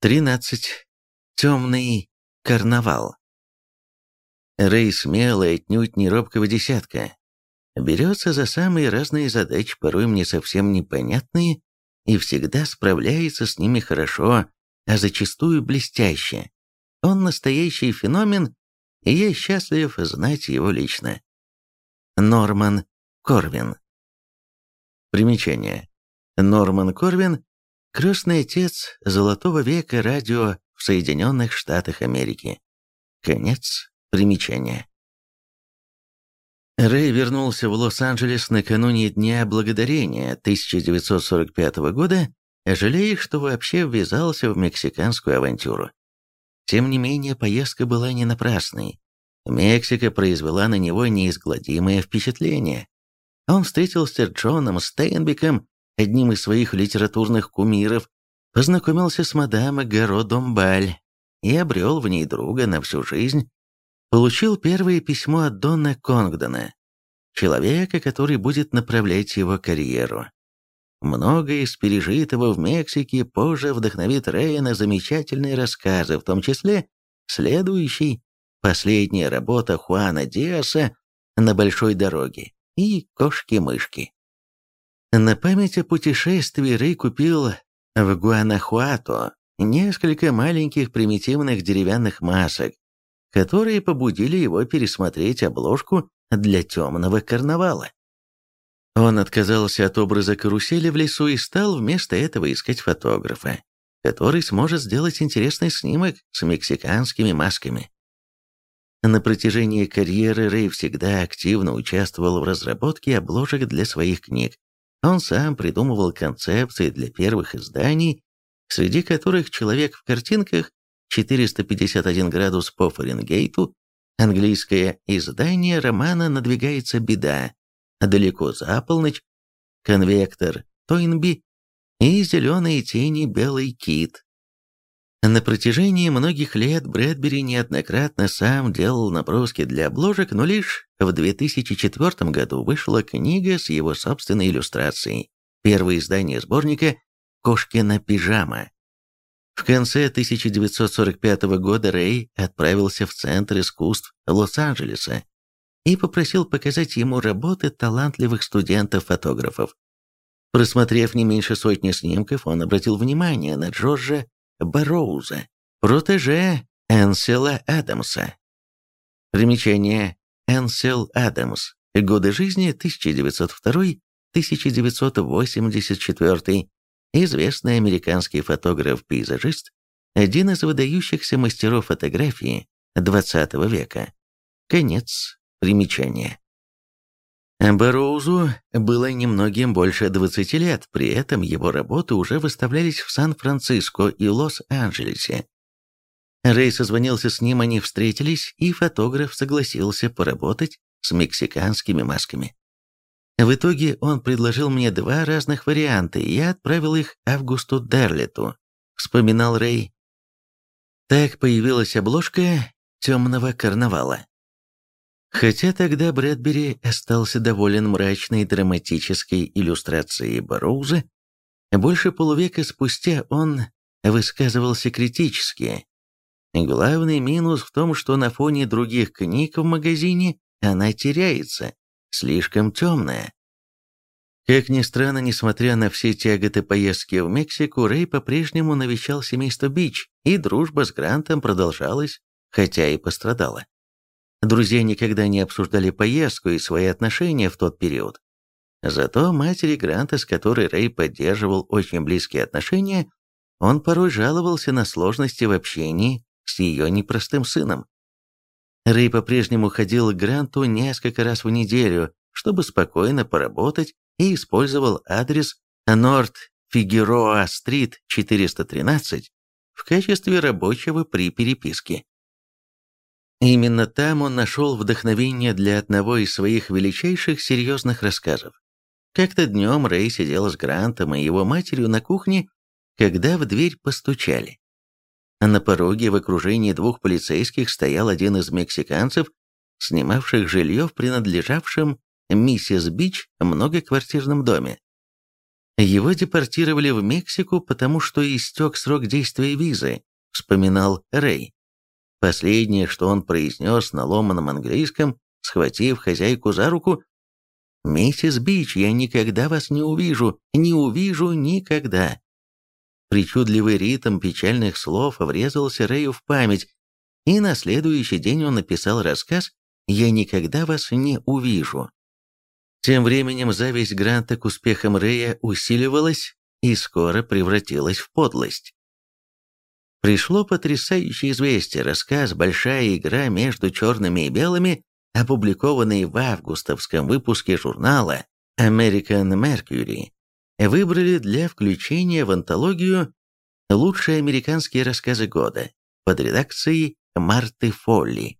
13. Темный карнавал. Рэй смелый, отнюдь не робкого десятка. Берется за самые разные задачи, порой мне совсем непонятные, и всегда справляется с ними хорошо, а зачастую блестяще. Он настоящий феномен, и я счастлив знать его лично. Норман Корвин Примечание. Норман Корвин Крестный отец золотого века радио в Соединенных Штатах Америки. Конец примечания. Рэй вернулся в Лос-Анджелес накануне Дня Благодарения 1945 года, жалея, что вообще ввязался в мексиканскую авантюру. Тем не менее, поездка была не напрасной. Мексика произвела на него неизгладимое впечатление. Он встретился с Джоном Стейнбеком одним из своих литературных кумиров, познакомился с мадам Гаро Домбаль и обрел в ней друга на всю жизнь, получил первое письмо от Дона Конгдона, человека, который будет направлять его карьеру. Многое из пережитого в Мексике позже вдохновит Рэя на замечательные рассказы, в том числе следующий «Последняя работа Хуана Диаса на большой дороге» и «Кошки-мышки». На память о путешествии Рэй купил в Гуанахуато несколько маленьких примитивных деревянных масок, которые побудили его пересмотреть обложку для темного карнавала. Он отказался от образа карусели в лесу и стал вместо этого искать фотографа, который сможет сделать интересный снимок с мексиканскими масками. На протяжении карьеры Рэй всегда активно участвовал в разработке обложек для своих книг, он сам придумывал концепции для первых изданий, среди которых «Человек в картинках», «451 градус по Фаренгейту», английское издание романа «Надвигается беда», «Далеко за полночь», «Конвектор Тойнби» и «Зеленые тени Белый кит». На протяжении многих лет Брэдбери неоднократно сам делал наброски для обложек, но лишь в 2004 году вышла книга с его собственной иллюстрацией, первое издание сборника «Кошкина пижама». В конце 1945 года Рэй отправился в Центр искусств Лос-Анджелеса и попросил показать ему работы талантливых студентов-фотографов. Просмотрев не меньше сотни снимков, он обратил внимание на Джорджа Барроуза, протеже Энсела Адамса. Примечание. Энсел Адамс. Годы жизни 1902-1984. Известный американский фотограф-пейзажист, один из выдающихся мастеров фотографии XX века. Конец примечания. Барроузу было немногим больше 20 лет, при этом его работы уже выставлялись в Сан-Франциско и Лос-Анджелесе. Рэй созвонился с ним, они встретились, и фотограф согласился поработать с мексиканскими масками. В итоге он предложил мне два разных варианта, и я отправил их Августу Дарлету, вспоминал Рэй. Так появилась обложка «Темного карнавала». Хотя тогда Брэдбери остался доволен мрачной драматической иллюстрацией Бароуза, больше полувека спустя он высказывался критически. Главный минус в том, что на фоне других книг в магазине она теряется, слишком темная. Как ни странно, несмотря на все тяготы поездки в Мексику, Рэй по-прежнему навещал семейство Бич, и дружба с Грантом продолжалась, хотя и пострадала. Друзья никогда не обсуждали поездку и свои отношения в тот период. Зато матери Гранта, с которой Рэй поддерживал очень близкие отношения, он порой жаловался на сложности в общении с ее непростым сыном. Рэй по-прежнему ходил к Гранту несколько раз в неделю, чтобы спокойно поработать, и использовал адрес Норт Фигероа-стрит 413 в качестве рабочего при переписке. Именно там он нашел вдохновение для одного из своих величайших серьезных рассказов. Как-то днем Рэй сидел с Грантом и его матерью на кухне, когда в дверь постучали. А на пороге в окружении двух полицейских стоял один из мексиканцев, снимавших жилье в принадлежавшем миссис Бич многоквартирном доме. Его депортировали в Мексику, потому что истек срок действия визы, вспоминал Рэй. Последнее, что он произнес на ломаном английском, схватив хозяйку за руку, «Миссис Бич, я никогда вас не увижу, не увижу никогда». Причудливый ритм печальных слов врезался Рэю в память, и на следующий день он написал рассказ «Я никогда вас не увижу». Тем временем зависть Гранта к успехам Рэя усиливалась и скоро превратилась в подлость. Пришло потрясающее известие, рассказ «Большая игра между черными и белыми», опубликованный в августовском выпуске журнала American Mercury, выбрали для включения в антологию «Лучшие американские рассказы года» под редакцией Марты Фолли.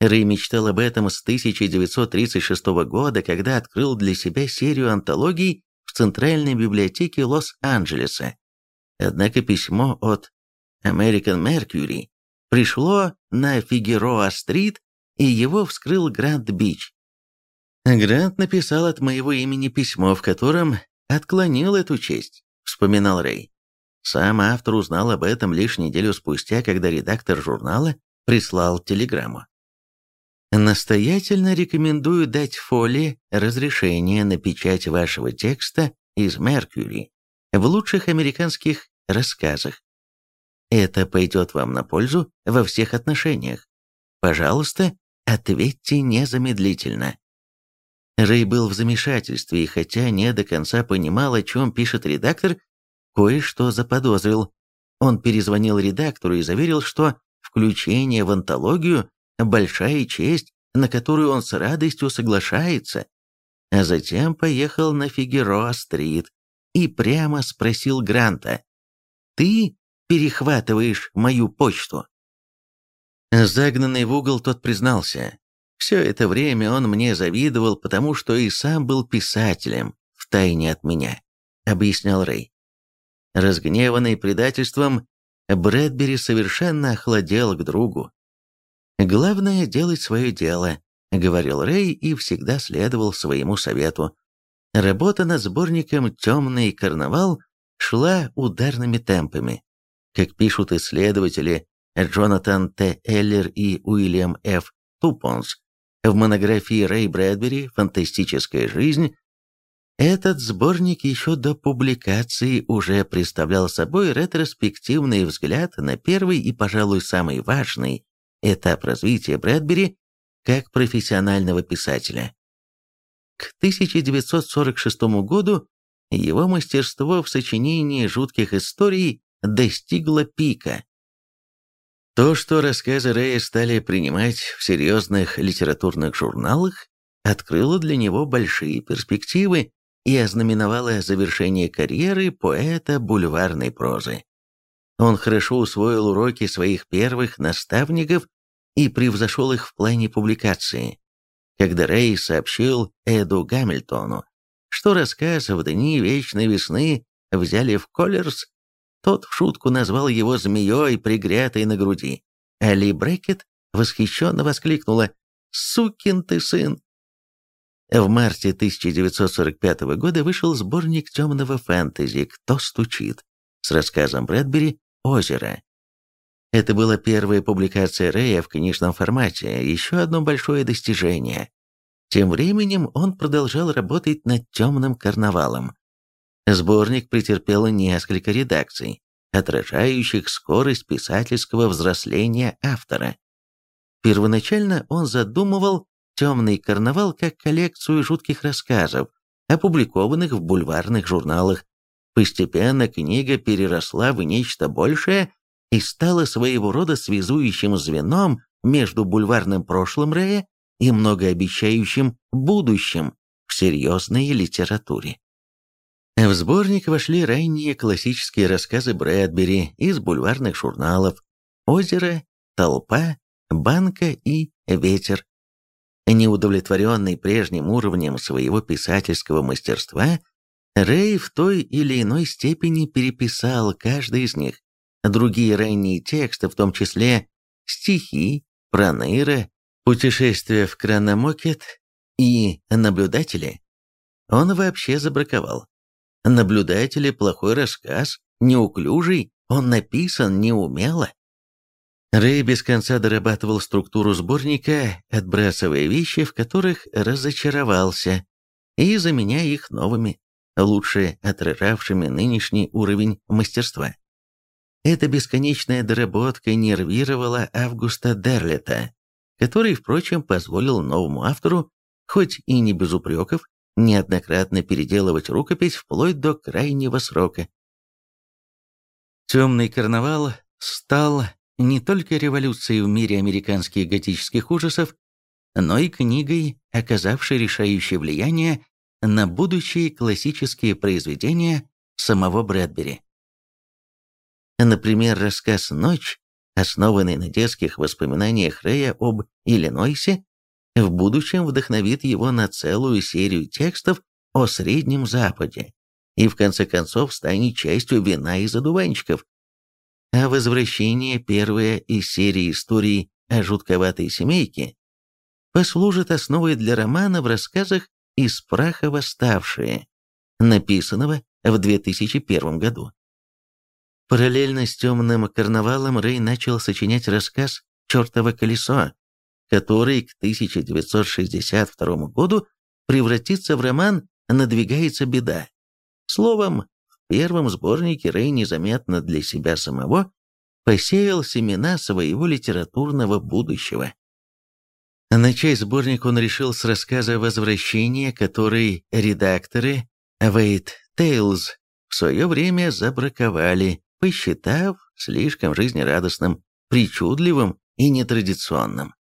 Рэй мечтал об этом с 1936 года, когда открыл для себя серию антологий в Центральной библиотеке Лос-Анджелеса. Однако письмо от American Mercury пришло на Фигероа-стрит, и его вскрыл Грант Бич. Грант написал от моего имени письмо, в котором отклонил эту честь, вспоминал Рэй. Сам автор узнал об этом лишь неделю спустя, когда редактор журнала прислал телеграмму. Настоятельно рекомендую дать Фоли разрешение на печать вашего текста из Меркьюри в лучших американских рассказах. Это пойдет вам на пользу во всех отношениях. Пожалуйста, ответьте незамедлительно. Рэй был в замешательстве, и хотя не до конца понимал, о чем пишет редактор, кое-что заподозрил. Он перезвонил редактору и заверил, что включение в антологию – большая честь, на которую он с радостью соглашается. А затем поехал на Фигероа-стрит и прямо спросил Гранта, «Ты перехватываешь мою почту?» Загнанный в угол тот признался, все это время он мне завидовал, потому что и сам был писателем, втайне от меня, объяснял Рэй. Разгневанный предательством, Брэдбери совершенно охладел к другу. «Главное — делать свое дело», — говорил Рэй и всегда следовал своему совету. Работа над сборником «Темный карнавал» шла ударными темпами. Как пишут исследователи Джонатан Т. Эллер и Уильям Ф. Тупонс, в монографии Рэй Брэдбери «Фантастическая жизнь» этот сборник еще до публикации уже представлял собой ретроспективный взгляд на первый и, пожалуй, самый важный этап развития Брэдбери как профессионального писателя. К 1946 году его мастерство в сочинении жутких историй достигло пика. То, что рассказы Рэя стали принимать в серьезных литературных журналах, открыло для него большие перспективы и ознаменовало завершение карьеры поэта бульварной прозы. Он хорошо усвоил уроки своих первых наставников и превзошел их в плане публикации. Когда Рэй сообщил Эду Гамильтону, что рассказ «В дни вечной весны» взяли в Коллерс, тот в шутку назвал его змеей, пригрятой на груди. Али Брекет восхищенно воскликнула «Сукин ты сын!». В марте 1945 года вышел сборник темного фэнтези «Кто стучит» с рассказом Брэдбери «Озеро». Это была первая публикация Рэя в книжном формате, еще одно большое достижение. Тем временем он продолжал работать над «Темным карнавалом», Сборник претерпел несколько редакций, отражающих скорость писательского взросления автора. Первоначально он задумывал «Темный карнавал» как коллекцию жутких рассказов, опубликованных в бульварных журналах. Постепенно книга переросла в нечто большее и стала своего рода связующим звеном между бульварным прошлым Рэя и многообещающим будущим в серьезной литературе. В сборник вошли ранние классические рассказы Брэдбери из бульварных журналов «Озеро», «Толпа», «Банка» и «Ветер». Неудовлетворенный прежним уровнем своего писательского мастерства, Рэй в той или иной степени переписал каждый из них. Другие ранние тексты, в том числе стихи, проныра, путешествия в Краномокет и наблюдатели, он вообще забраковал. Наблюдатели плохой рассказ, неуклюжий, он написан неумело. Рэй без конца дорабатывал структуру сборника, отбрасывая вещи, в которых разочаровался, и заменяя их новыми, лучше отражавшими нынешний уровень мастерства. Эта бесконечная доработка нервировала Августа Дерлета, который, впрочем, позволил новому автору, хоть и не без упреков, неоднократно переделывать рукопись вплоть до крайнего срока. «Темный карнавал» стал не только революцией в мире американских готических ужасов, но и книгой, оказавшей решающее влияние на будущие классические произведения самого Брэдбери. Например, рассказ «Ночь», основанный на детских воспоминаниях Рэя об Иллинойсе, в будущем вдохновит его на целую серию текстов о Среднем Западе и в конце концов станет частью «Вина из одуванчиков». А возвращение первая из серии историй о жутковатой семейке послужит основой для романа в рассказах «Из праха восставшие», написанного в 2001 году. Параллельно с «Темным карнавалом» Рэй начал сочинять рассказ «Чертово колесо», который к 1962 году превратится в роман «Надвигается беда». Словом, в первом сборнике Рэй незаметно для себя самого посеял семена своего литературного будущего. Начать сборник он решил с рассказа «Возвращение», который редакторы Wait Tales в свое время забраковали, посчитав слишком жизнерадостным, причудливым и нетрадиционным.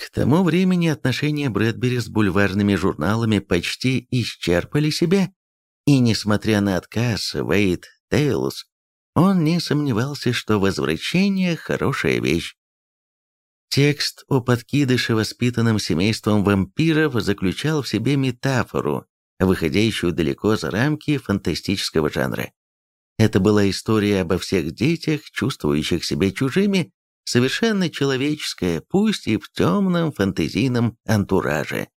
К тому времени отношения Брэдбери с бульварными журналами почти исчерпали себя, и несмотря на отказ Wait Tales, он не сомневался, что возвращение – хорошая вещь. Текст о подкидыше воспитанным семейством вампиров заключал в себе метафору, выходящую далеко за рамки фантастического жанра. Это была история обо всех детях, чувствующих себя чужими, совершенно человеческая, пусть и в темном фантазийном антураже.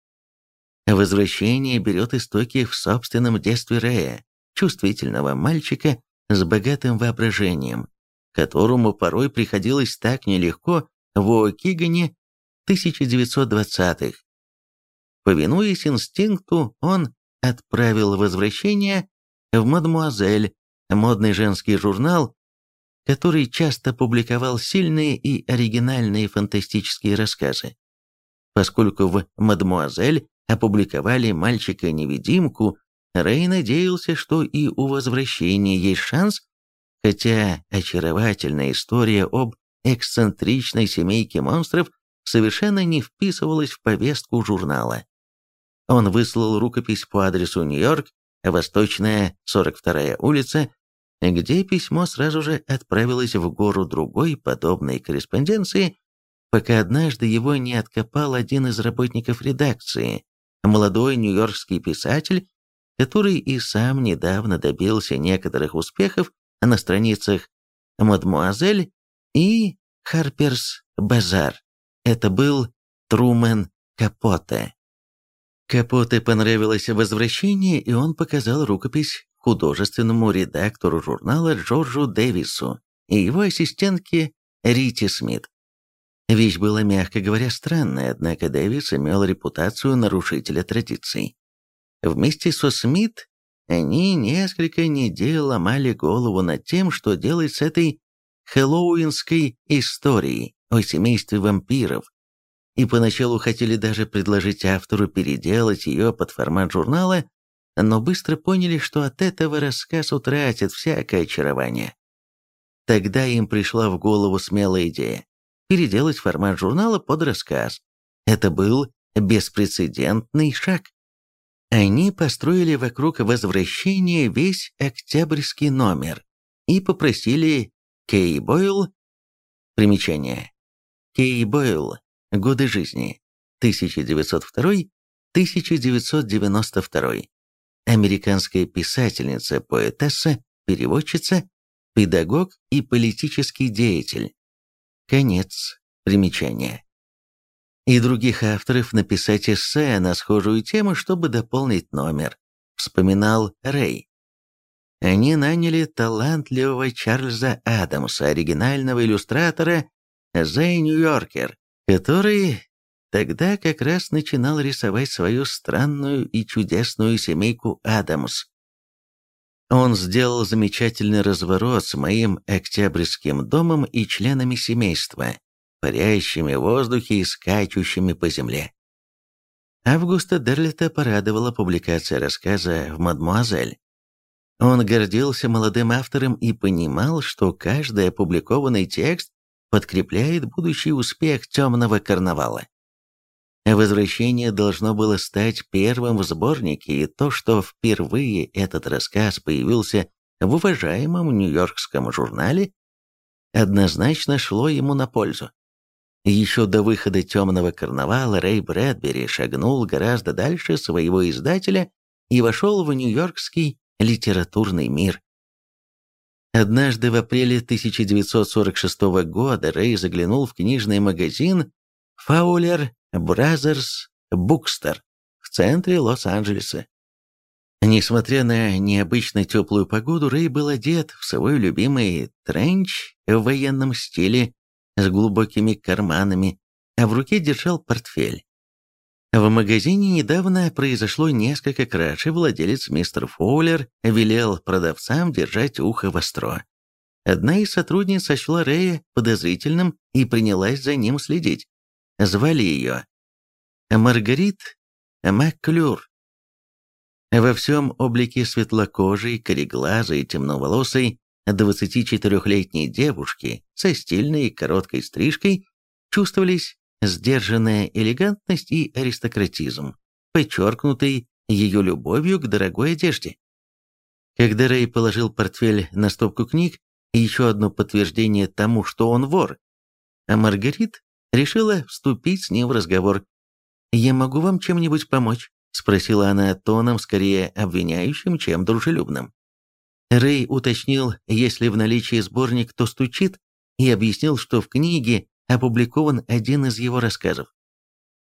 Возвращение берет истоки в собственном детстве Рэя, чувствительного мальчика с богатым воображением, которому порой приходилось так нелегко в О'Кигане 1920-х. Повинуясь инстинкту, он отправил возвращение в «Мадмуазель», модный женский журнал, который часто публиковал сильные и оригинальные фантастические рассказы. Поскольку в «Мадмуазель» опубликовали «Мальчика-невидимку», Рэй надеялся, что и у возвращения есть шанс, хотя очаровательная история об эксцентричной семейке монстров совершенно не вписывалась в повестку журнала. Он выслал рукопись по адресу Нью-Йорк, Восточная, 42-я улица, где письмо сразу же отправилось в гору другой подобной корреспонденции, пока однажды его не откопал один из работников редакции, молодой нью-йоркский писатель, который и сам недавно добился некоторых успехов на страницах «Мадмуазель» и «Харперс Базар». Это был Трумен Капоте. Капоте понравилось возвращение, и он показал рукопись художественному редактору журнала Джорджу Дэвису и его ассистентке Рити Смит. Вещь была, мягко говоря, странная, однако Дэвис имел репутацию нарушителя традиций. Вместе со Смит они несколько недель ломали голову над тем, что делать с этой хэллоуинской историей о семействе вампиров, и поначалу хотели даже предложить автору переделать ее под формат журнала, но быстро поняли, что от этого рассказ утратит всякое очарование. Тогда им пришла в голову смелая идея – переделать формат журнала под рассказ. Это был беспрецедентный шаг. Они построили вокруг возвращения весь октябрьский номер и попросили Кей Бойл, примечание, Кей Бойл, годы жизни, 1902-1992, американская писательница, поэтесса, переводчица, педагог и политический деятель. Конец примечания. И других авторов написать эссе на схожую тему, чтобы дополнить номер. Вспоминал Рэй. Они наняли талантливого Чарльза Адамса, оригинального иллюстратора The New Yorker, который тогда как раз начинал рисовать свою странную и чудесную семейку Адамс. Он сделал замечательный разворот с моим октябрьским домом и членами семейства, парящими в воздухе и скачущими по земле. Августа Дерлита порадовала публикация рассказа в «Мадмуазель». Он гордился молодым автором и понимал, что каждый опубликованный текст подкрепляет будущий успех «Темного карнавала». Возвращение должно было стать первым в сборнике, и то, что впервые этот рассказ появился в уважаемом нью-йоркском журнале, однозначно шло ему на пользу. Еще до выхода «Темного карнавала» Рэй Брэдбери шагнул гораздо дальше своего издателя и вошел в нью-йоркский литературный мир. Однажды в апреле 1946 года Рэй заглянул в книжный магазин «Fowler Brothers Bookstore в центре Лос-Анджелеса. Несмотря на необычно теплую погоду, Рэй был одет в свой любимый тренч в военном стиле с глубокими карманами, а в руке держал портфель. В магазине недавно произошло несколько краж, и владелец мистер Фоулер велел продавцам держать ухо востро. Одна из сотрудниц сочла Рэя подозрительным и принялась за ним следить. Звали ее Маргарит Макклюр. Во всем облике светлокожей, кореглазой темноволосой 24-летней девушки со стильной короткой стрижкой чувствовались сдержанная элегантность и аристократизм, подчеркнутый ее любовью к дорогой одежде. Когда Рэй положил портфель на стопку книг, еще одно подтверждение тому, что он вор, а Маргарит решила вступить с ним в разговор. «Я могу вам чем-нибудь помочь?» – спросила она тоном скорее обвиняющим, чем дружелюбным. Рэй уточнил, если в наличии сборник, то стучит, и объяснил, что в книге опубликован один из его рассказов.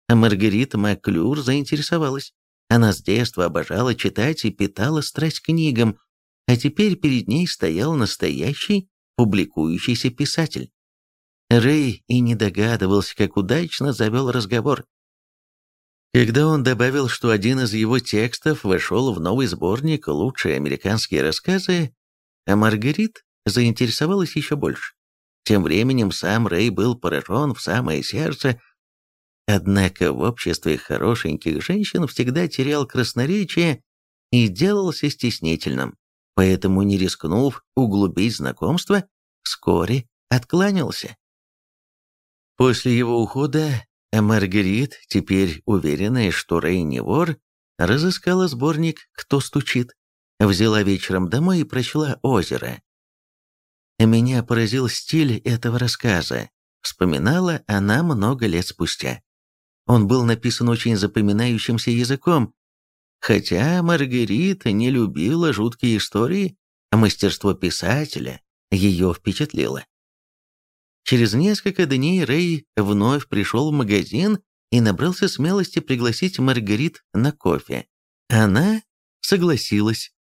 Маргарита Маклюр заинтересовалась. Она с детства обожала читать и питала страсть книгам, а теперь перед ней стоял настоящий публикующийся писатель. Рэй и не догадывался, как удачно завел разговор. Когда он добавил, что один из его текстов вошел в новый сборник «Лучшие американские рассказы», а Маргарит заинтересовалась еще больше. Тем временем сам Рэй был поражен в самое сердце, однако в обществе хорошеньких женщин всегда терял красноречие и делался стеснительным, поэтому, не рискнув углубить знакомство, вскоре откланялся. После его ухода Маргарит, теперь уверенная, что не вор, разыскала сборник «Кто стучит», взяла вечером домой и прочла «Озеро». Меня поразил стиль этого рассказа, вспоминала она много лет спустя. Он был написан очень запоминающимся языком, хотя Маргарита не любила жуткие истории, мастерство писателя ее впечатлило. Через несколько дней Рэй вновь пришел в магазин и набрался смелости пригласить Маргарит на кофе. Она согласилась.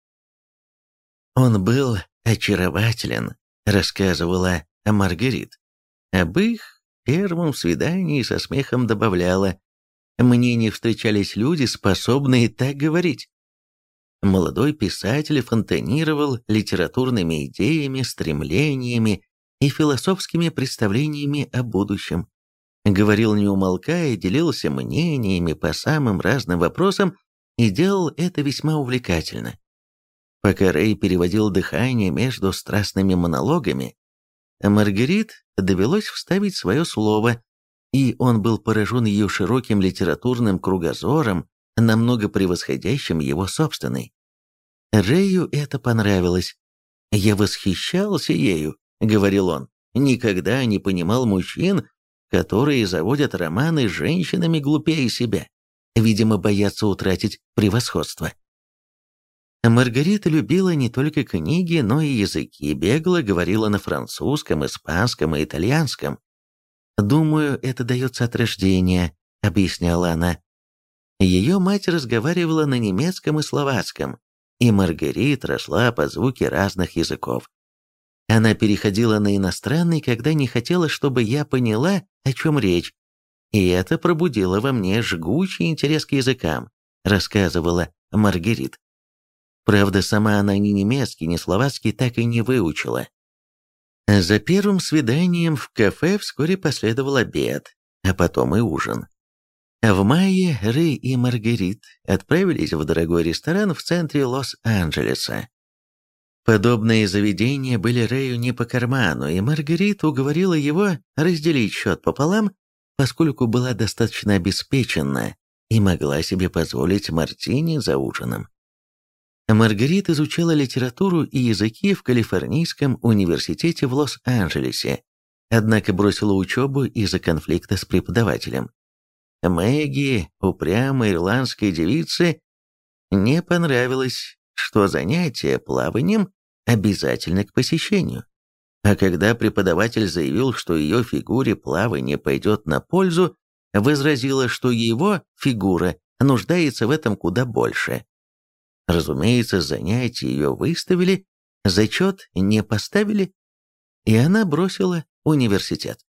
Он был очарователен, рассказывала Маргарит. Об их первом свидании со смехом добавляла. Мне не встречались люди, способные так говорить. Молодой писатель фонтанировал литературными идеями, стремлениями, и философскими представлениями о будущем. Говорил не умолкая, делился мнениями по самым разным вопросам и делал это весьма увлекательно. Пока Рэй переводил дыхание между страстными монологами, Маргарит довелось вставить свое слово, и он был поражен ее широким литературным кругозором, намного превосходящим его собственный. Рэю это понравилось. Я восхищался ею, — говорил он, — никогда не понимал мужчин, которые заводят романы с женщинами глупее себя, видимо, боятся утратить превосходство. Маргарита любила не только книги, но и языки, бегло говорила на французском, испанском и итальянском. «Думаю, это дается от рождения», — объясняла она. Ее мать разговаривала на немецком и словацком, и Маргарит росла под звуки разных языков. Она переходила на иностранный, когда не хотела, чтобы я поняла, о чем речь, и это пробудило во мне жгучий интерес к языкам, рассказывала Маргарит. Правда, сама она ни немецкий, ни словацкий так и не выучила. За первым свиданием в кафе вскоре последовал обед, а потом и ужин. В мае Рэй и Маргарит отправились в дорогой ресторан в центре Лос-Анджелеса. Подобные заведения были Рэю не по карману, и Маргарит уговорила его разделить счет пополам, поскольку была достаточно обеспечена и могла себе позволить мартини за ужином. Маргарит изучала литературу и языки в Калифорнийском университете в Лос-Анджелесе, однако бросила учебу из-за конфликта с преподавателем. Мэгги, упрямой ирландской девице, не понравилось, что занятие плаванием обязательно к посещению. А когда преподаватель заявил, что ее фигуре плавание пойдет на пользу, возразила, что его фигура нуждается в этом куда больше. Разумеется, занятия ее выставили, зачет не поставили, и она бросила университет.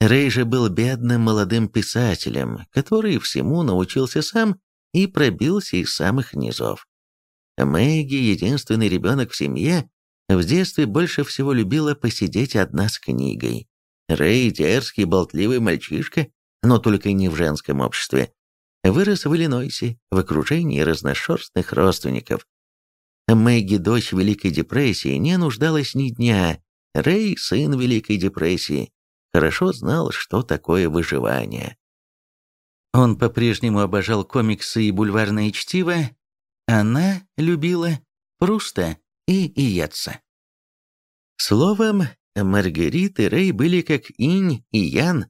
Рэй же был бедным молодым писателем, который всему научился сам и пробился из самых низов. Мэгги, единственный ребенок в семье, в детстве больше всего любила посидеть одна с книгой. Рэй, дерзкий, болтливый мальчишка, но только не в женском обществе, вырос в Иллинойсе в окружении разношерстных родственников. Мэгги, дочь Великой депрессии, не нуждалась ни дня. Рэй, сын Великой депрессии, хорошо знал, что такое выживание. Он по-прежнему обожал комиксы и бульварное чтиво. Она любила Пруста и Иетса. Словом, Маргарит и Рэй были как инь и ян,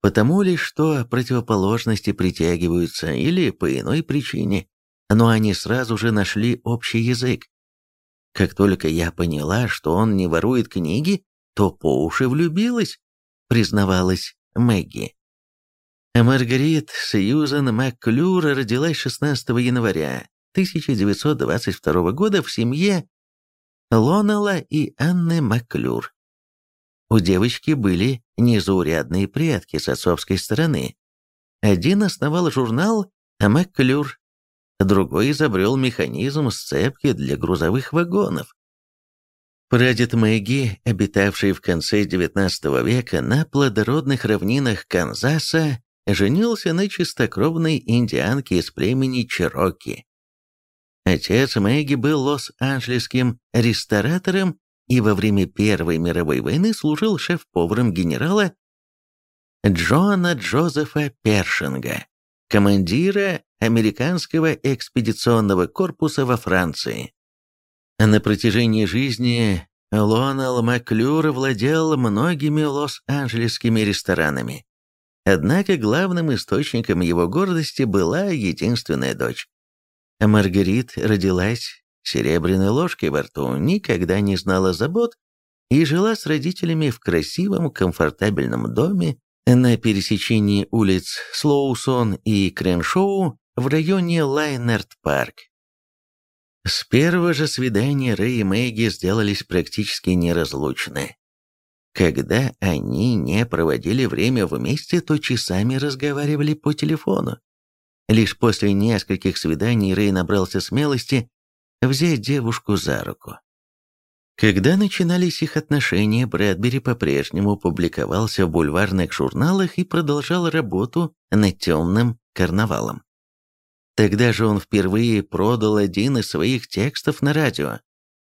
Потому ли, что противоположности притягиваются, или по иной причине, но они сразу же нашли общий язык. Как только я поняла, что он не ворует книги, то по уши влюбилась, признавалась Мэгги. Маргарит Сьюзен Макклюр родилась 16 января 1922 года в семье Лонела и Анны Макклюр. У девочки были незаурядные предки с отцовской стороны. Один основал журнал «Макклюр», другой изобрел механизм сцепки для грузовых вагонов. Прадед Мэгги, обитавший в конце XIX века на плодородных равнинах Канзаса, женился на чистокровной индианке из племени Чероки. Отец Мэгги был лос-анджелесским ресторатором и во время Первой мировой войны служил шеф-поваром генерала Джона Джозефа Першинга, командира американского экспедиционного корпуса во Франции. На протяжении жизни Лонел Маклюр владел многими лос-анджелесскими ресторанами. Однако главным источником его гордости была единственная дочь. Маргарит родилась серебряной ложкой во рту, никогда не знала забот и жила с родителями в красивом, комфортабельном доме на пересечении улиц Слоусон и Креншоу в районе Лайнерт-парк. С первого же свидания Рэй и Мэгги сделались практически неразлучны. Когда они не проводили время вместе, то часами разговаривали по телефону. Лишь после нескольких свиданий Рэй набрался смелости взять девушку за руку. Когда начинались их отношения, Брэдбери по-прежнему публиковался в бульварных журналах и продолжал работу над темным карнавалом. Тогда же он впервые продал один из своих текстов на радио.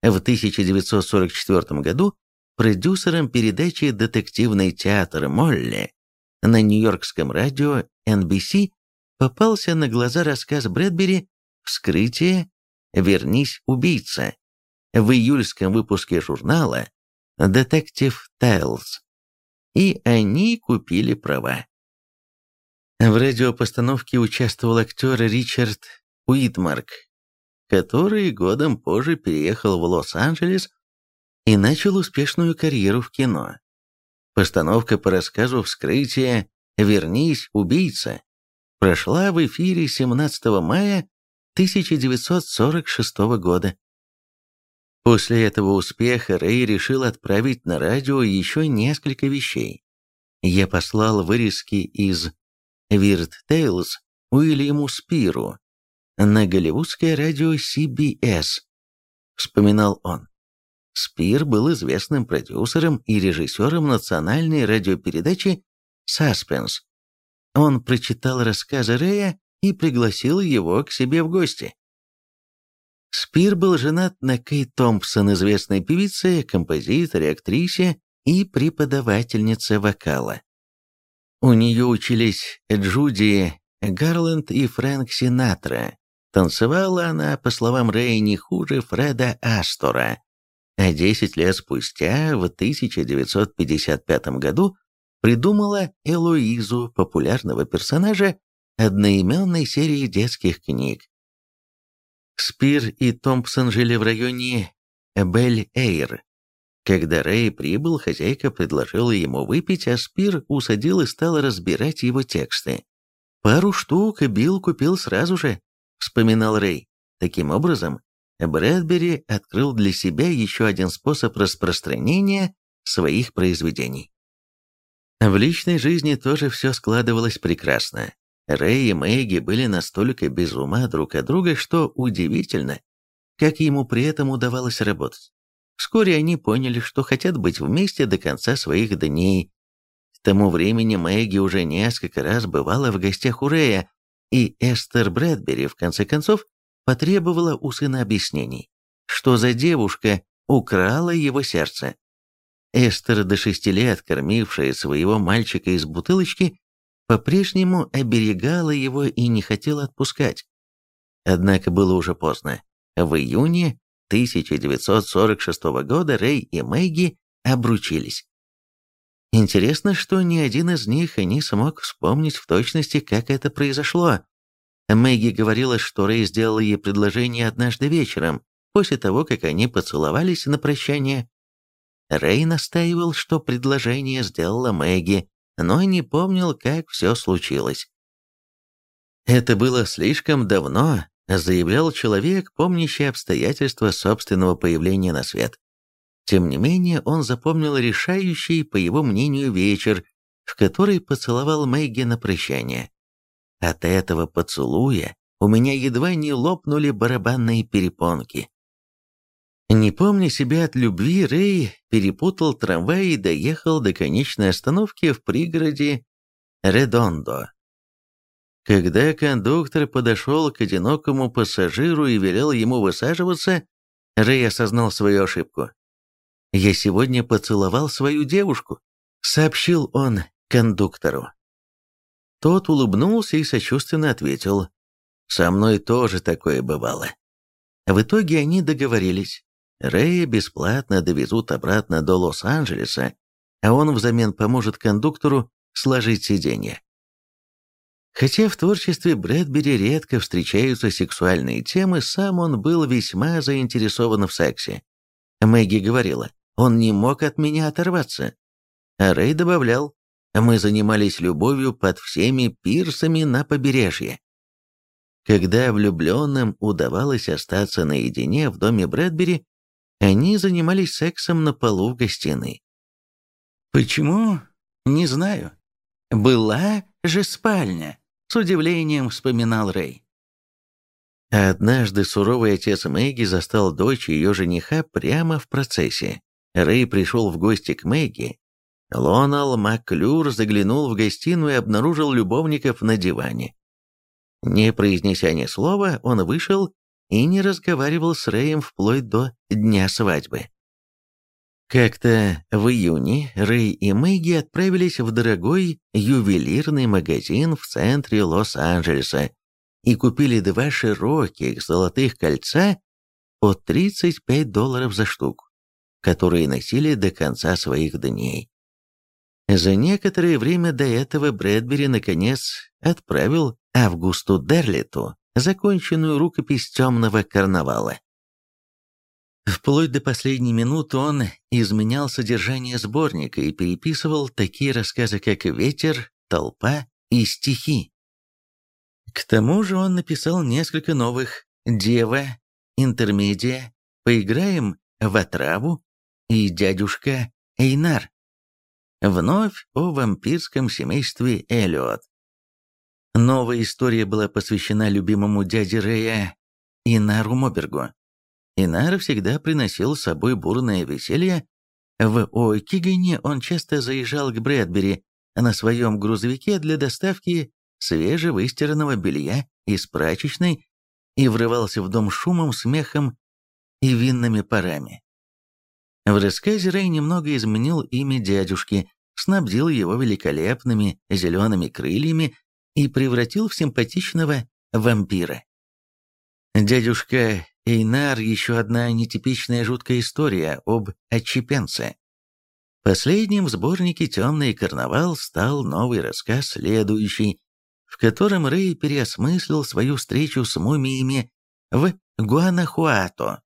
В 1944 году продюсером передачи «Детективный театр Молли» на нью-йоркском радио NBC попался на глаза рассказ Брэдбери «Вскрытие. «Вернись, убийца» в июльском выпуске журнала Detective Tales, и они купили права. В радиопостановке участвовал актер Ричард Уитмарк, который годом позже переехал в Лос-Анджелес и начал успешную карьеру в кино. Постановка по рассказу вскрытия «Вернись, убийца» прошла в эфире 17 мая 1946 года. После этого успеха Рэй решил отправить на радио еще несколько вещей. Я послал вырезки из Weird Tales Уильяму Спиру на голливудское радио CBS, вспоминал он. Спир был известным продюсером и режиссером национальной радиопередачи «Саспенс». Он прочитал рассказы Рэя и пригласил его к себе в гости. Спир был женат на Кей Томпсон, известной певице, композиторе, актрисе и преподавательнице вокала. У нее учились Джуди Гарленд и Фрэнк Синатра. Танцевала она, по словам Рэя, не хуже Фреда Астора. А 10 лет спустя, в 1955 году, придумала Элоизу, популярного персонажа одноименной серии детских книг. Спир и Томпсон жили в районе Бель-Эйр. Когда Рэй прибыл, хозяйка предложила ему выпить, а Спир усадил и стал разбирать его тексты. «Пару штук Билл купил сразу же», — вспоминал Рэй. Таким образом, Брэдбери открыл для себя еще один способ распространения своих произведений. В личной жизни тоже все складывалось прекрасно. Рэй и Мэгги были настолько без ума друг от друга, что удивительно, как ему при этом удавалось работать. Вскоре они поняли, что хотят быть вместе до конца своих дней. К тому времени Мэгги уже несколько раз бывала в гостях у Рэя, и Эстер Брэдбери, в конце концов, потребовала у сына объяснений, что за девушка украла его сердце. Эстер, до шести лет кормившая своего мальчика из бутылочки, по-прежнему оберегала его и не хотела отпускать. Однако было уже поздно. В июне 1946 года Рэй и Мэгги обручились. Интересно, что ни один из них не смог вспомнить в точности, как это произошло. Мэгги говорила, что Рэй сделал ей предложение однажды вечером, после того, как они поцеловались на прощание. Рэй настаивал, что предложение сделала Мэгги, но не помнил, как все случилось. Это было слишком давно, заявлял человек, помнящий обстоятельства собственного появления на свет. Тем не менее, он запомнил решающий, по его мнению, вечер, в который поцеловал Мэгги на прощание. От этого поцелуя у меня едва не лопнули барабанные перепонки. Не помня себя от любви, Рэй перепутал трамвай и доехал до конечной остановки в пригороде Редондо. Когда кондуктор подошел к одинокому пассажиру и велел ему высаживаться, Рэй осознал свою ошибку. «Я сегодня поцеловал свою девушку», — сообщил он кондуктору. Тот улыбнулся и сочувственно ответил, «Со мной тоже такое бывало». В итоге они договорились. Рэя бесплатно довезут обратно до Лос-Анджелеса, а он взамен поможет кондуктору сложить сиденье. Хотя в творчестве Брэдбери редко встречаются сексуальные темы, сам он был весьма заинтересован в сексе. Мэгги говорила, он не мог от меня оторваться. А Рэй добавлял, мы занимались любовью под всеми пирсами на побережье. Когда влюбленным удавалось остаться наедине в доме Брэдбери, они занимались сексом на полу в гостиной. Почему? Не знаю. Была же спальня, с удивлением вспоминал Рэй. Однажды суровый отец Мэгги застал дочь и ее жениха прямо в процессе. Рэй пришел в гости к Мэгги. Лонал Маклюр заглянул в гостиную и обнаружил любовников на диване. Не произнеся ни слова, он вышел и не разговаривал с Рэем вплоть до дня свадьбы. Как-то в июне Рэй и Мэгги отправились в дорогой ювелирный магазин в центре Лос-Анджелеса и купили два широких золотых кольца по 35 долларов за штуку, которые носили до конца своих дней. За некоторое время до этого Брэдбери наконец отправил Августу Дерлиту законченную рукопись «Темного карнавала». Вплоть до последней минуты он изменял содержание сборника и переписывал такие рассказы, как «Ветер», «Толпа» и «Стихи». К тому же он написал несколько новых Дева, Интермедия, Поиграем в отраву и дядюшка Эйнар. Вновь о вампирском семействе Эллиот. Новая история была посвящена любимому дяде Рэя Инару Мобергу. Инар всегда приносил с собой бурное веселье. В О'Кигане он часто заезжал к Брэдбери на своем грузовике для доставки свежевыстиранного белья из прачечной и врывался в дом шумом, смехом и винными парами. В рассказе Рэй немного изменил имя дядюшки, снабдил его великолепными зелеными крыльями и превратил в симпатичного вампира. Дядюшка Эйнар – еще одна нетипичная жуткая история об отчепенце. Последним в сборнике «Темный карнавал» стал новый рассказ, следующий, в котором Рэй переосмыслил свою встречу с мумиями в Гуанахуато.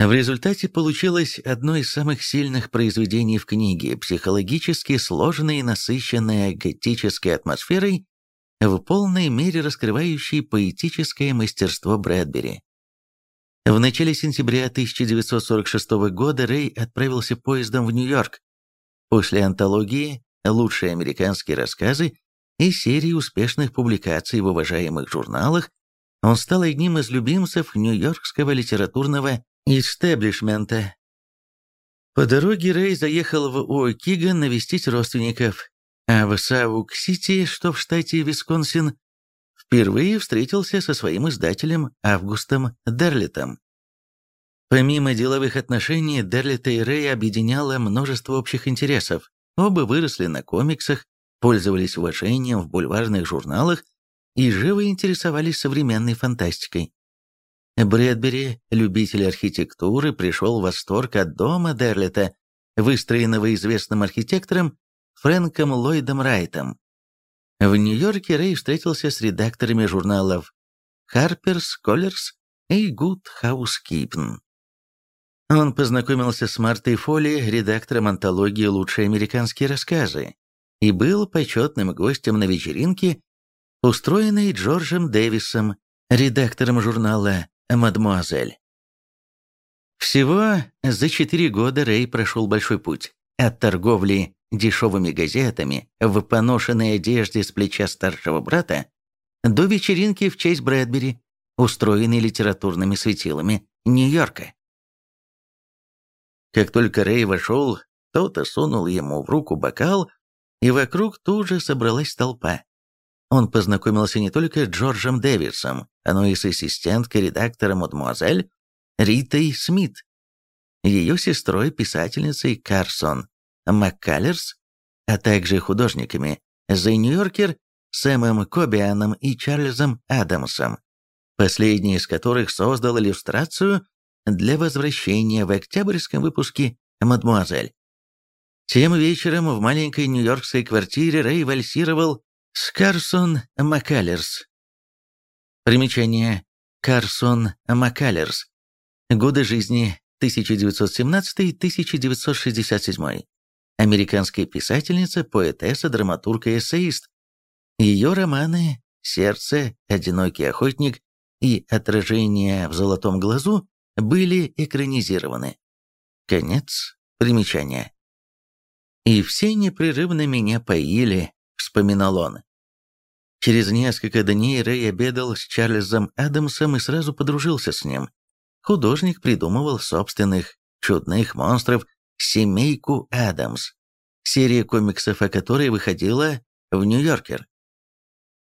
В результате получилось одно из самых сильных произведений в книге, психологически сложной и насыщенной готической атмосферой, в полной мере раскрывающей поэтическое мастерство Брэдбери. В начале сентября 1946 года Рэй отправился поездом в Нью-Йорк. После антологии «Лучшие американские рассказы» и серии успешных публикаций в уважаемых журналах, он стал одним из любимцев нью-йоркского литературного истеблишмента. По дороге Рэй заехал в Уокиган навестить родственников, а в Саук-Сити, что в штате Висконсин, впервые встретился со своим издателем Августом Дарлетом. Помимо деловых отношений, Дарлета и Рэй объединяло множество общих интересов. Оба выросли на комиксах, пользовались уважением в бульварных журналах и живо интересовались современной фантастикой. Брэдбери, любитель архитектуры, пришел в восторг от дома Дерлета, выстроенного известным архитектором Фрэнком Ллойдом Райтом. В Нью-Йорке Рэй встретился с редакторами журналов Harper's Scholars и Good Housekeeping. Он познакомился с Мартой Фолли, редактором антологии «Лучшие американские рассказы», и был почетным гостем на вечеринке, устроенной Джорджем Дэвисом, редактором журнала мадмуазель. Всего за четыре года Рэй прошел большой путь. От торговли дешевыми газетами в поношенной одежде с плеча старшего брата до вечеринки в честь Брэдбери, устроенной литературными светилами Нью-Йорка. Как только Рэй вошел, кто-то сунул ему в руку бокал, и вокруг тут же собралась толпа. Он познакомился не только с Джорджем Дэвисом, но и с ассистенткой редактора «Мадемуазель» Ритой Смит, ее сестрой, писательницей Карсон Маккалерс, а также художниками The Yorker Сэмом Кобианом и Чарльзом Адамсом, последний из которых создал иллюстрацию для возвращения в октябрьском выпуске «Мадемуазель». Тем вечером в маленькой нью-йоркской квартире Рэй вальсировал с Карсон Маккалерс. Примечание. Карсон Маккалерс. Годы жизни 1917-1967. Американская писательница, поэтесса, драматург и эссеист. Ее романы «Сердце», «Одинокий охотник» и «Отражение в золотом глазу» были экранизированы. Конец примечания. «И все непрерывно меня поили», — вспоминал он. Через несколько дней Рэй обедал с Чарльзом Адамсом и сразу подружился с ним. Художник придумывал собственных чудных монстров «Семейку Адамс», серия комиксов о которой выходила в «Нью-Йоркер».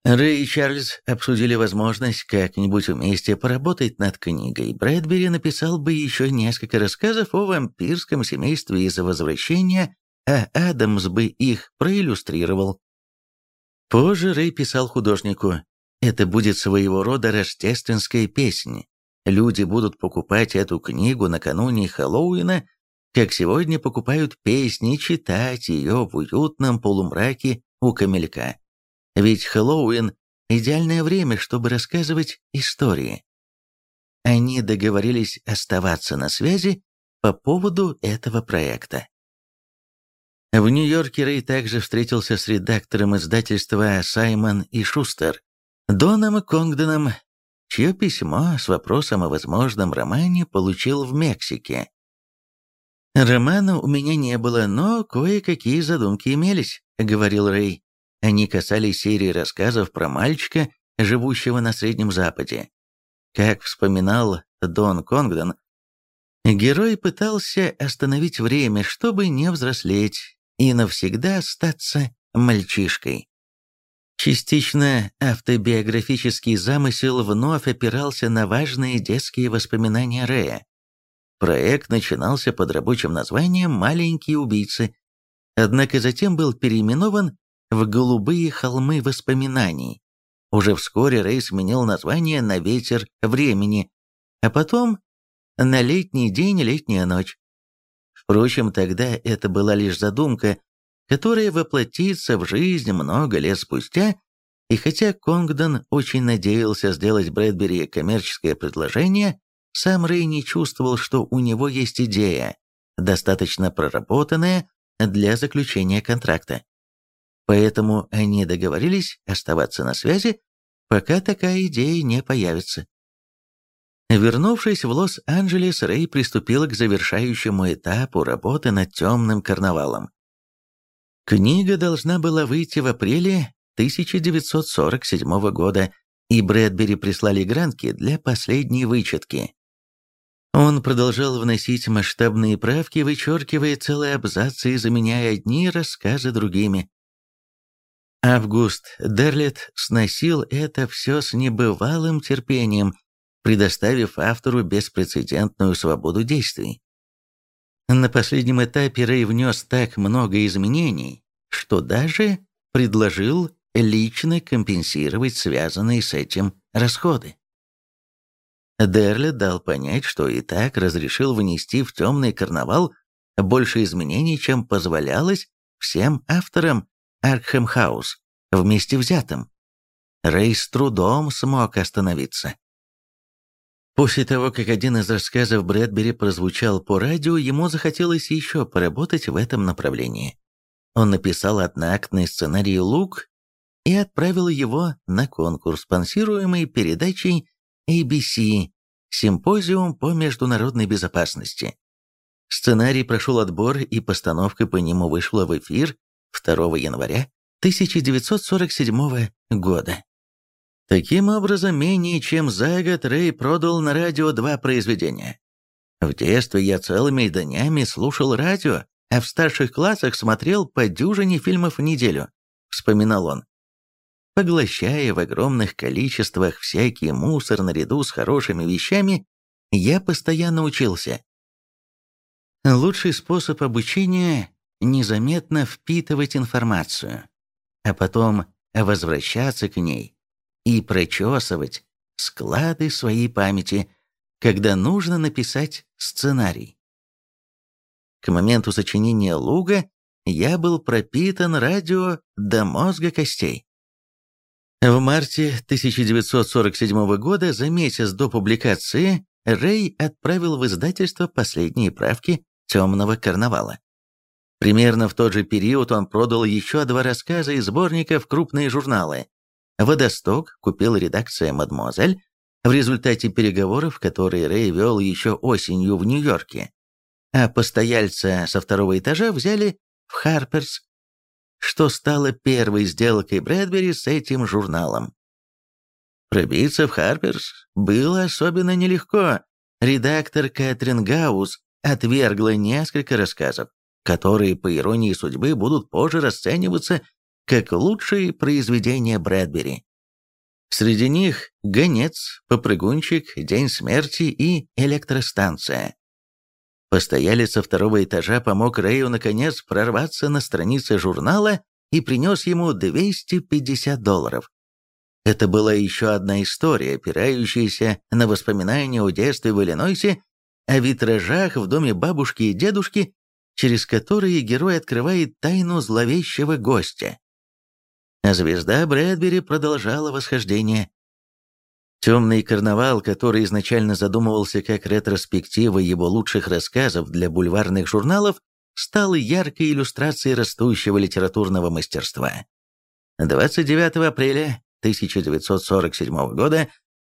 Рэй и Чарльз обсудили возможность как-нибудь вместе поработать над книгой. Брэдбери написал бы еще несколько рассказов о вампирском семействе из-за возвращения, а Адамс бы их проиллюстрировал. Позже Рэй писал художнику, «Это будет своего рода рождественская песня. Люди будут покупать эту книгу накануне Хэллоуина, как сегодня покупают песни, читать ее в уютном полумраке у камелька. Ведь Хэллоуин – идеальное время, чтобы рассказывать истории». Они договорились оставаться на связи по поводу этого проекта. В Нью-Йорке Рэй также встретился с редактором издательства «Саймон и Шустер» Доном Конгденом. чье письмо с вопросом о возможном романе получил в Мексике. «Романа у меня не было, но кое-какие задумки имелись», — говорил Рэй. Они касались серии рассказов про мальчика, живущего на Среднем Западе. Как вспоминал Дон Конгдон, герой пытался остановить время, чтобы не взрослеть и навсегда остаться мальчишкой. Частично автобиографический замысел вновь опирался на важные детские воспоминания Рэя. Проект начинался под рабочим названием «Маленькие убийцы», однако затем был переименован в «Голубые холмы воспоминаний». Уже вскоре Рэй сменил название на «Ветер времени», а потом на «Летний день, летняя ночь». Впрочем, тогда это была лишь задумка, которая воплотится в жизнь много лет спустя, и хотя Конгдон очень надеялся сделать Брэдбери коммерческое предложение, сам Рэй не чувствовал, что у него есть идея, достаточно проработанная для заключения контракта. Поэтому они договорились оставаться на связи, пока такая идея не появится. Вернувшись в Лос-Анджелес, Рэй приступил к завершающему этапу работы над «Темным карнавалом». Книга должна была выйти в апреле 1947 года, и Брэдбери прислали гранки для последней вычетки. Он продолжал вносить масштабные правки, вычеркивая целые абзацы и заменяя одни рассказы другими. Август Дерлет сносил это все с небывалым терпением, предоставив автору беспрецедентную свободу действий. На последнем этапе Рэй внес так много изменений, что даже предложил лично компенсировать связанные с этим расходы. Дерли дал понять, что и так разрешил внести в темный карнавал больше изменений, чем позволялось всем авторам Аркхэм Хаус вместе взятым. Рэй с трудом смог остановиться. После того, как один из рассказов Брэдбери прозвучал по радио, ему захотелось еще поработать в этом направлении. Он написал одноактный сценарий «Лук» и отправил его на конкурс, спонсируемый передачей ABC «Симпозиум по международной безопасности». Сценарий прошел отбор, и постановка по нему вышла в эфир 2 января 1947 года. Таким образом, менее чем за год Рэй продал на радио два произведения. В детстве я целыми днями слушал радио, а в старших классах смотрел по дюжине фильмов в неделю, вспоминал он. Поглощая в огромных количествах всякий мусор наряду с хорошими вещами, я постоянно учился. Лучший способ обучения – незаметно впитывать информацию, а потом возвращаться к ней и прочесывать склады своей памяти, когда нужно написать сценарий. К моменту сочинения «Луга» я был пропитан радио до мозга костей. В марте 1947 года, за месяц до публикации, Рэй отправил в издательство последние правки «Темного карнавала». Примерно в тот же период он продал еще два рассказа из сборника в крупные журналы Водосток купил редакция «Мадемуазель» в результате переговоров, которые Рэй вел еще осенью в Нью-Йорке, а постояльца со второго этажа взяли в «Харперс», что стало первой сделкой Брэдбери с этим журналом. Пробиться в «Харперс» было особенно нелегко. Редактор Кэтрин Гаус отвергла несколько рассказов, которые, по иронии судьбы, будут позже расцениваться как лучшие произведения Брэдбери. Среди них «Гонец», «Попрыгунчик», «День смерти» и «Электростанция». Постоялец со второго этажа помог Рэю наконец прорваться на страницы журнала и принес ему 250 долларов. Это была еще одна история, опирающаяся на воспоминания о детстве в Иллинойсе, о витражах в доме бабушки и дедушки, через которые герой открывает тайну зловещего гостя. А звезда Брэдбери продолжала восхождение. «Темный карнавал», который изначально задумывался как ретроспектива его лучших рассказов для бульварных журналов, стал яркой иллюстрацией растущего литературного мастерства. 29 апреля 1947 года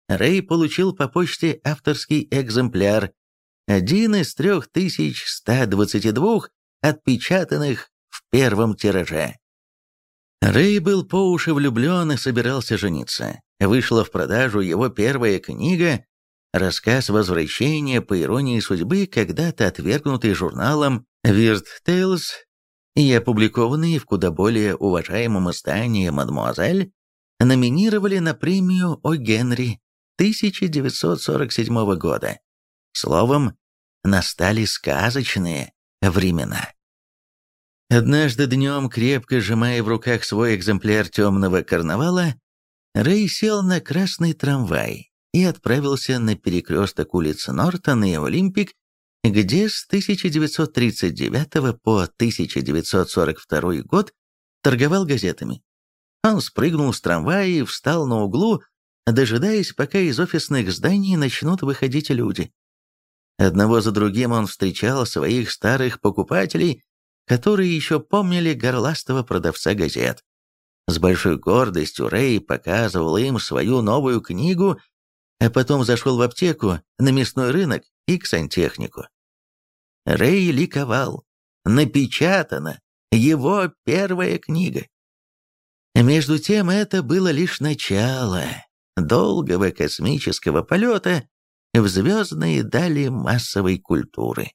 Рэй получил по почте авторский экземпляр, один из 3122 отпечатанных в первом тираже. Рэй был по уши влюблен и собирался жениться. Вышла в продажу его первая книга Рассказ возвращения по иронии судьбы, когда-то отвергнутый журналом Weird Tales и опубликованный в куда более уважаемом издании «Мадемуазель», номинировали на премию О. Генри 1947 года. Словом, настали сказочные времена. Однажды днем, крепко сжимая в руках свой экземпляр темного карнавала, Рэй сел на красный трамвай и отправился на перекресток улицы Нортон и Олимпик, где с 1939 по 1942 год торговал газетами. Он спрыгнул с трамвая и встал на углу, дожидаясь, пока из офисных зданий начнут выходить люди. Одного за другим он встречал своих старых покупателей, которые еще помнили горластого продавца газет. С большой гордостью Рэй показывал им свою новую книгу а потом зашел в аптеку, на мясной рынок и к сантехнику. Рэй ликовал. Напечатана его первая книга. Между тем, это было лишь начало долгого космического полета в звездные дали массовой культуры.